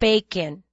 bacon.